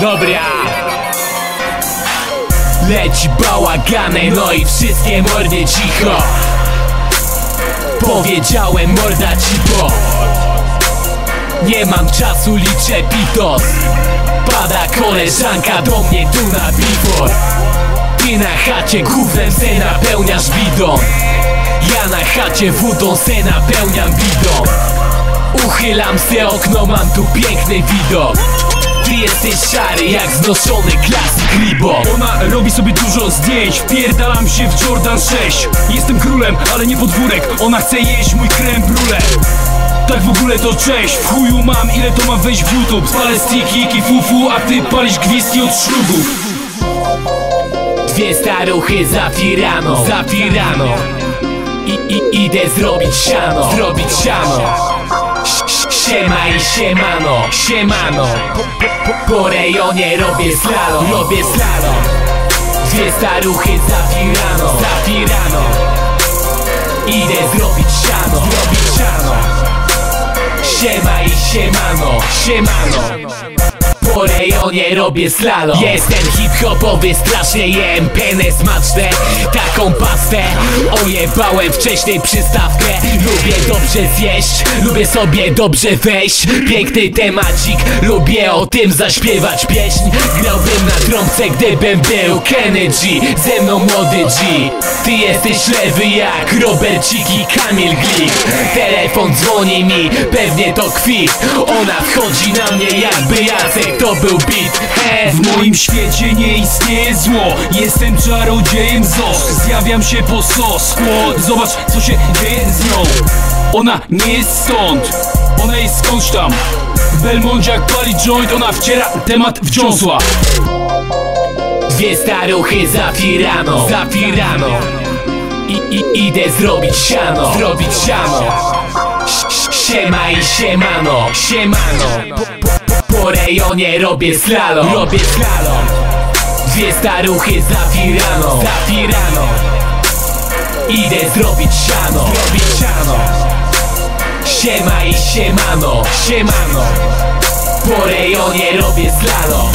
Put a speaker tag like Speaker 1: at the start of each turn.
Speaker 1: Dobra. Leci bałaganem, no i wszystkie mordy cicho. Powiedziałem morda ci bo Nie mam czasu, liczę pitos. Pada koleżanka do mnie tu na piwo Ty na chacie gównem se napełniasz bidon Ja na chacie wodą se napełniam bidon Uchylam se okno, mam tu piękny widok. Ty jesteś szary jak znoszony klasik Libo
Speaker 2: Ona robi sobie dużo zdjęć Wpierdalam się w Jordan 6 Jestem królem, ale nie podwórek. Ona chce jeść mój krem brule. Tak w ogóle to cześć, w chuju mam ile to ma wejść w YouTube. Spalę sticky, fufu, a ty palisz gwizdki od ślubów
Speaker 1: Dwie staruchy zafirano, zafirano I, i idę zrobić siano, zrobić siano. Siema i siemano, siemano. Po, rejonie robię slalom, robię slalom. Dwie staruchy zafirano, zafirano Idę zrobić siano, zrobić siano. Siema i siemano, siemano po rejonie robię slalom. Jestem hip-hopowy, strasznie jem penę smaczne. Taką pastę. Ojebałem wcześniej przystawkę. Lubię dobrze zjeść Lubię sobie dobrze wejść. Piękny temacik Lubię o tym zaśpiewać pieśń. Grałbym na trąbce, gdybym był Kenny G Ze mną młody G. Ty jesteś lewy jak Robercik i Kamil Glik. Telefon dzwoni mi, pewnie to kwit. Ona wchodzi na mnie jakby Jacek to był beat He,
Speaker 2: W moim świecie nie istnieje zło. Jestem czarodziejem ZOS Zjawiam się po sos Skłod, Zobacz co się dzieje z nią. Ona nie jest stąd. Ona jest skądś tam. W Belmondzie jak pali joint Ona wciera temat w dziąsła.
Speaker 1: Dwie staruchy zafirano, zafirano I, i idę zrobić siano, zrobić siano. Siema i siemano, siemano. Po, po, rejonie robię slalom, robię slalom. Dwie staruchy zafirano, zafirano Idę zrobić siano, zrobić siano. Siema i siemano, siemano. Po rejonie robię slalom